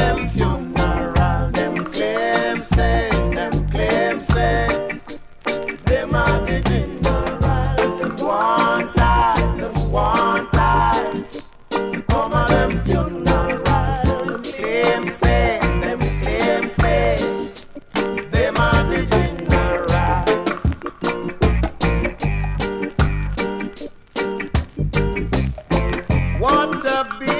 them funeral, them claim say, them claim say, them are the them want life, them want. Come on them funeral, them claim say, them claim say, them are the. What a.